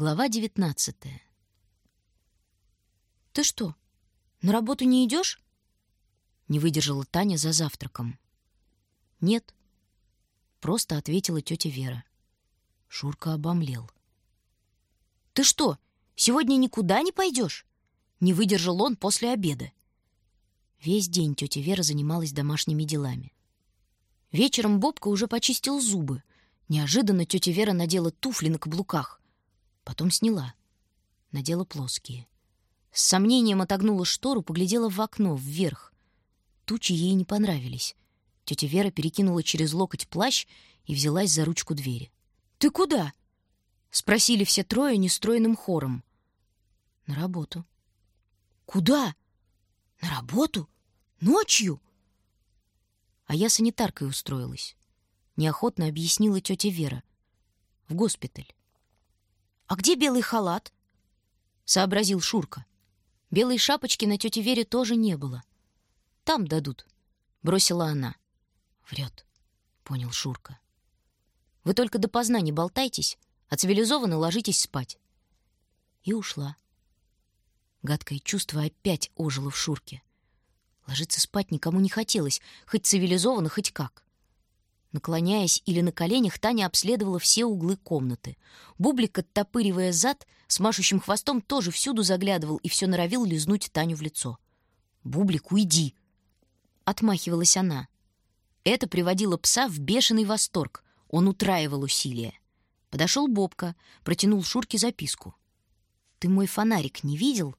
Глава девятнадцатая. «Ты что, на работу не идешь?» Не выдержала Таня за завтраком. «Нет», — просто ответила тетя Вера. Шурка обомлел. «Ты что, сегодня никуда не пойдешь?» Не выдержал он после обеда. Весь день тетя Вера занималась домашними делами. Вечером Бобка уже почистил зубы. Неожиданно тетя Вера надела туфли на каблуках. Потом сняла. Надела плоские. С сомнением отогнула штору, поглядела в окно, вверх. Тучи ей не понравились. Тетя Вера перекинула через локоть плащ и взялась за ручку двери. «Ты куда?» — спросили все трое нестроенным хором. «На работу». «Куда? На работу? Ночью?» А я санитаркой устроилась. Неохотно объяснила тетя Вера. В госпиталь. «А где белый халат?» — сообразил Шурка. Белой шапочки на тете Вере тоже не было. «Там дадут», — бросила она. «Врет», — понял Шурка. «Вы только допоздна не болтайтесь, а цивилизованно ложитесь спать». И ушла. Гадкое чувство опять ожило в Шурке. Ложиться спать никому не хотелось, хоть цивилизованно, хоть как. Наклоняясь или на коленях, Таня обследовала все углы комнаты. Бублик, оттопыривая зад, с машущим хвостом тоже всюду заглядывал и все норовил лизнуть Таню в лицо. «Бублик, уйди!» Отмахивалась она. Это приводило пса в бешеный восторг. Он утраивал усилия. Подошел Бобка, протянул Шурке записку. «Ты мой фонарик не видел?»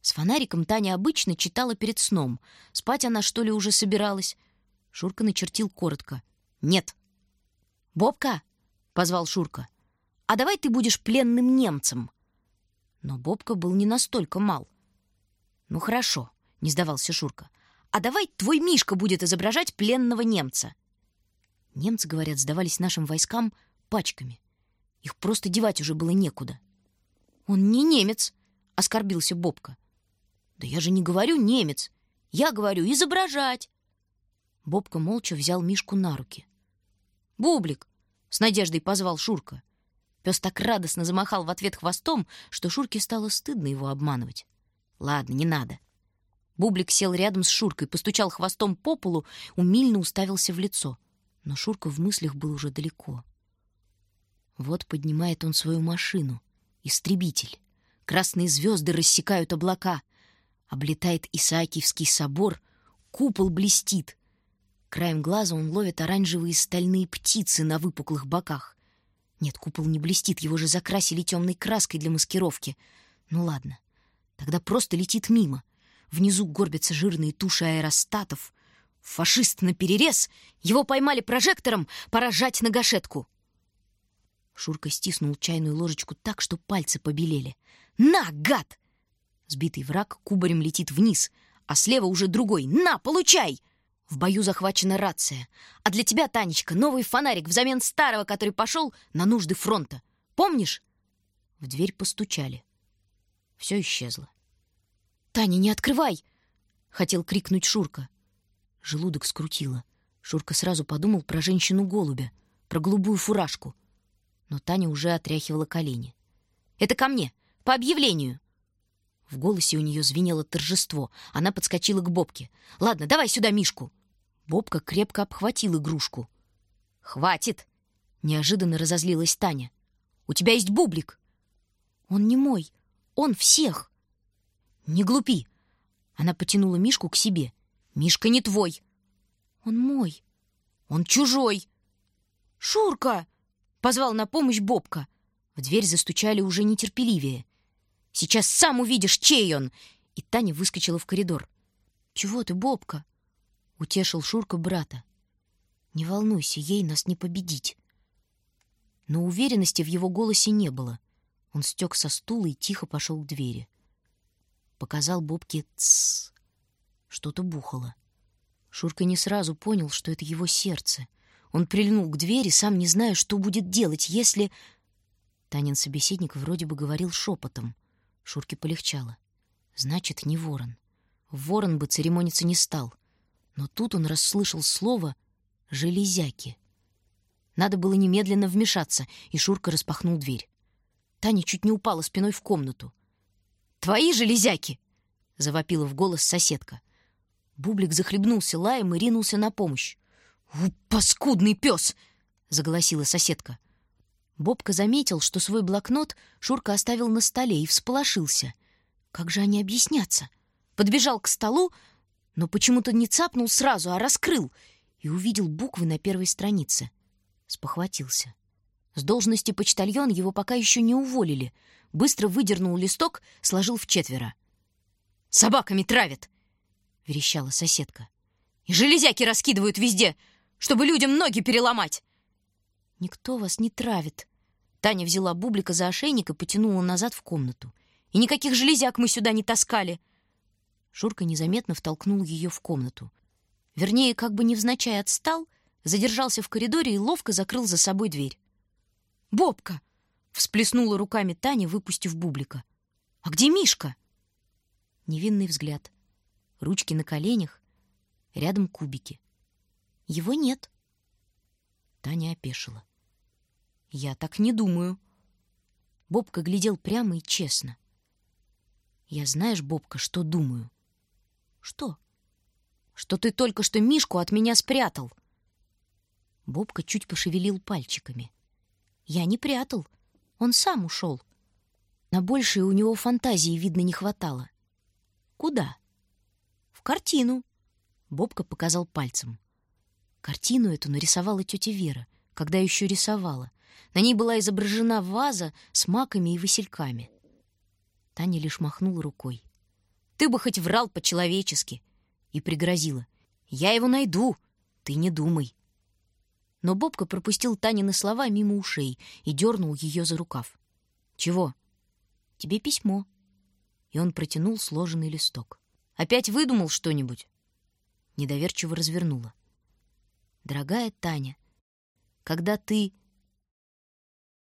С фонариком Таня обычно читала перед сном. Спать она, что ли, уже собиралась? Шурка начертил коротко. «Нет». «Бобка!» — позвал Шурка. «А давай ты будешь пленным немцем». Но Бобка был не настолько мал. «Ну хорошо», — не сдавался Шурка. «А давай твой Мишка будет изображать пленного немца». Немцы, говорят, сдавались нашим войскам пачками. Их просто девать уже было некуда. «Он не немец», — оскорбился Бобка. «Да я же не говорю немец. Я говорю изображать». Бобка молча взял Мишку на руки. «Бублик!» — с надеждой позвал Шурка. Пес так радостно замахал в ответ хвостом, что Шурке стало стыдно его обманывать. «Ладно, не надо». Бублик сел рядом с Шуркой, постучал хвостом по полу, умильно уставился в лицо. Но Шурка в мыслях был уже далеко. Вот поднимает он свою машину. Истребитель. Красные звезды рассекают облака. Облетает Исаакиевский собор. Купол блестит. Краем глаза он ловит оранжевые стальные птицы на выпуклых боках. Нет, купол не блестит, его же закрасили темной краской для маскировки. Ну ладно, тогда просто летит мимо. Внизу горбятся жирные туши аэростатов. Фашист на перерез, его поймали прожектором, пора жать на гашетку. Шурка стиснул чайную ложечку так, что пальцы побелели. «На, гад!» Сбитый враг кубарем летит вниз, а слева уже другой. «На, получай!» В бою захвачена рация. А для тебя, Танечка, новый фонарик взамен старого, который пошел на нужды фронта. Помнишь? В дверь постучали. Все исчезло. «Таня, не открывай!» — хотел крикнуть Шурка. Желудок скрутило. Шурка сразу подумал про женщину-голубя, про голубую фуражку. Но Таня уже отряхивала колени. «Это ко мне! По объявлению!» В голосе у нее звенело торжество. Она подскочила к Бобке. «Ладно, давай сюда Мишку!» Бобка крепко обхватил игрушку. «Хватит!» — неожиданно разозлилась Таня. «У тебя есть бублик!» «Он не мой, он всех!» «Не глупи!» Она потянула Мишку к себе. «Мишка не твой!» «Он мой!» «Он чужой!» «Шурка!» — позвал на помощь Бобка. В дверь застучали уже нетерпеливее. «Сейчас сам увидишь, чей он!» И Таня выскочила в коридор. «Чего ты, Бобка?» — утешил Шурка брата. «Не волнуйся, ей нас не победить». Но уверенности в его голосе не было. Он стек со стула и тихо пошел к двери. Показал Бобке «тссс». Что-то бухало. Шурка не сразу понял, что это его сердце. Он прильнул к двери, сам не зная, что будет делать, если... Танин собеседник вроде бы говорил шепотом. Шурке полегчало. Значит, не ворон. Ворон бы церемониться не стал — но тут он расслышал слово «железяки». Надо было немедленно вмешаться, и Шурка распахнул дверь. Таня чуть не упала спиной в комнату. «Твои железяки!» — завопила в голос соседка. Бублик захлебнулся лаем и ринулся на помощь. «У, паскудный пес!» — заголосила соседка. Бобка заметил, что свой блокнот Шурка оставил на столе и всполошился. Как же они объяснятся? Подбежал к столу, но почему-то не цапнул сразу, а раскрыл и увидел буквы на первой странице. Спохватился. С должности почтальон его пока еще не уволили. Быстро выдернул листок, сложил в четверо. «Собаками травят!» — верещала соседка. «И железяки раскидывают везде, чтобы людям ноги переломать!» «Никто вас не травит!» Таня взяла Бублика за ошейник и потянула назад в комнату. «И никаких железяк мы сюда не таскали!» Шурка незаметно втолкнул ее в комнату. Вернее, как бы невзначай отстал, задержался в коридоре и ловко закрыл за собой дверь. «Бобка!» — всплеснула руками Таня, выпустив бублика. «А где Мишка?» Невинный взгляд. Ручки на коленях, рядом кубики. «Его нет». Таня опешила. «Я так не думаю». Бобка глядел прямо и честно. «Я знаешь, Бобка, что думаю?» «Что?» «Что ты только что Мишку от меня спрятал». Бобка чуть пошевелил пальчиками. Я не прятал. Он сам ушел. На большее у него фантазии, видно, не хватало. Куда? В картину. Бобка показал пальцем. Картину эту нарисовала тетя Вера, когда еще рисовала. На ней была изображена ваза с маками и васильками. Таня лишь махнула рукой. «Ты бы хоть врал по-человечески!» И пригрозила. «Я его найду, ты не думай!» Но Бобка пропустил Танины слова мимо ушей и дернул ее за рукав. «Чего?» «Тебе письмо». И он протянул сложенный листок. «Опять выдумал что-нибудь?» Недоверчиво развернула. «Дорогая Таня, когда ты